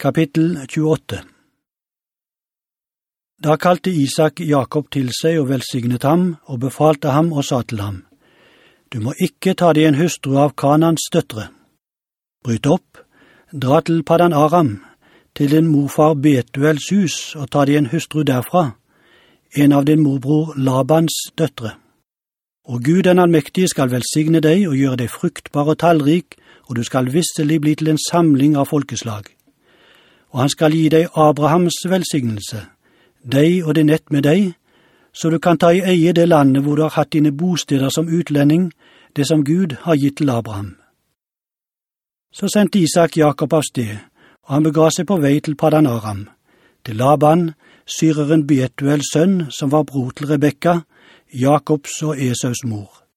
Kapittel 28 Da kalte Isak Jakob til seg og velsignet ham, og befalte ham og sa til ham, Du må ikke ta deg en hustru av Kanans døtre. Bryt opp, dra til Padan Aram, til din morfar Betuels hus, og ta deg en hustru derfra, en av din morbror Labans døtre. Og Gud den allmektige skal velsigne deg og gjøre deg fruktbar og tallrik, og du skal visselig bli til en samling av folkeslag og han skal gi deg Abrahams velsignelse, deg og din ett med deg, så du kan ta i eie det landet hvor du har hatt dine bosteder som utlending, det som Gud har gitt til Abraham. Så sendte Isak Jakob av sted, og han bega seg på vei til Padan Aram, til Laban, syreren Betuels sønn, som var bror til Rebekka, Jakobs og Esaus mor.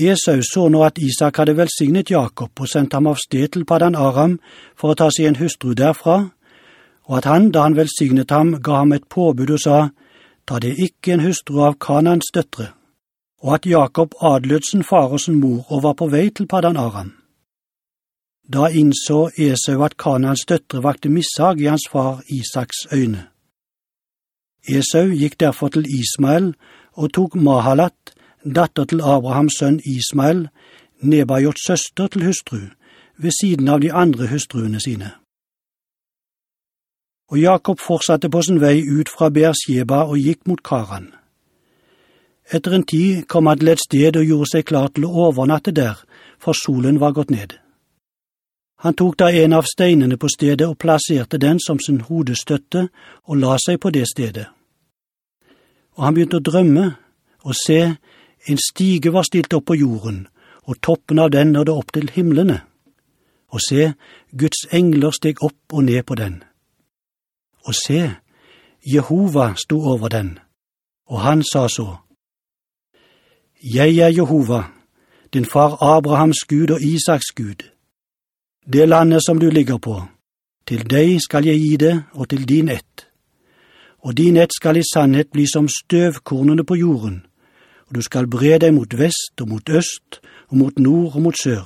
Esau så nå at Isak hadde velsignet Jakob og sendt ham av sted til Padan Aram for å ta seg en hustru derfra, og at han, da han velsignet ham, ga ham et påbud og sa, ta det ikke en hustru av Kanans døtre, og at Jakob adlød sin far og sin mor og var på vei til Padan Aram. Da innså Esau at Kanans døtre vakte mishag i hans far Isaks øyne. Esau gikk derfor til Ismael og tok Mahalat, datter til Abrahams sønn Ismael, Nebajots søster til hustru, ved siden av de andre hustruene sine. Og Jakob fortsatte på sin vei ut fra Beersheba og gikk mot Karan. Etter en tid kom han til et sted og gjorde seg klar til å overnatte der, for solen var gått ned. Han tok da en av steinene på stedet og plasserte den som sin hodestøtte og la seg på det stedet. Og han begynte å drømme, og se, en stige var stilt opp på jorden, og toppen av den nådde opp til himlene. Og se, Guds engler steg opp og ned på den. Og se, Jehova sto over den, og han sa så, Jeg er Jehova, din far Abrahams Gud og Isaks Gud. Det landet som du ligger på, til deg skal jeg gi det, og til din ett. Og din ett skal i sannhet bli som støvkornene på jorden, du skal bre deg mot vest og mot øst og mot nord og mot sør.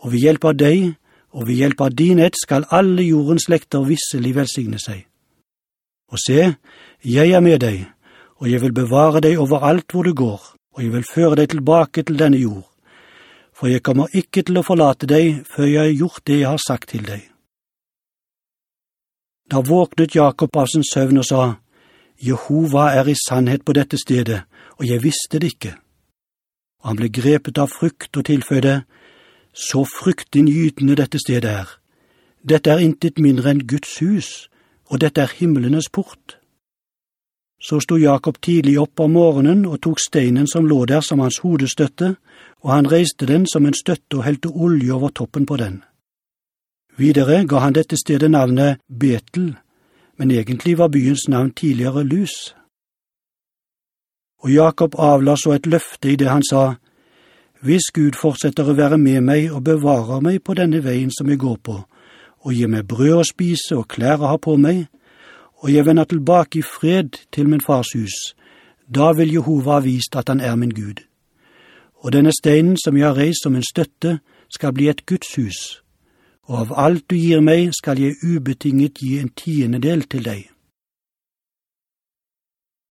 Og ved hjelp av deg og ved hjelp av din ett skal alle jordens slekter visselig velsigne seg. Og se, jeg er med deg, og jeg vil bevare deg overalt hvor du går, og jeg vil føre deg tilbake til denne jord, for jeg kommer ikke til å forlate deg før jeg har gjort det jeg har sagt til deg. Da våknet Jakob av sin søvn og sa, Jehova er i sannhet på dette stedet, og jeg visste det ikke. Og han ble grepet av frykt og tilføyde, så fryktinngytende dette stedet er. Dette er intet mindre enn Guds hus, og dette er himmelenes port. Så sto Jakob tidlig opp om morgenen og tok steinen som lå der som hans hodestøtte, og han reiste den som en støtte og helte olje over toppen på den. Videre ga han dette stedet navnet Betel, men egentlig var byens navn tidligere Lus. Og Jakob avla så et løfte i det han sa, Hvis Gud fortsetter å være med meg og bevarer meg på denne veien som jeg går på, og gir meg brød å spise og klær å ha på meg, og jeg vender tilbake i fred til min fars hus, da vil Jehova ha vist at han er min Gud. Og denne steinen som jeg har reist som en støtte, skal bli et Guds hus, og av alt du gir meg skal jeg ubetinget gi en tiendedel til deg.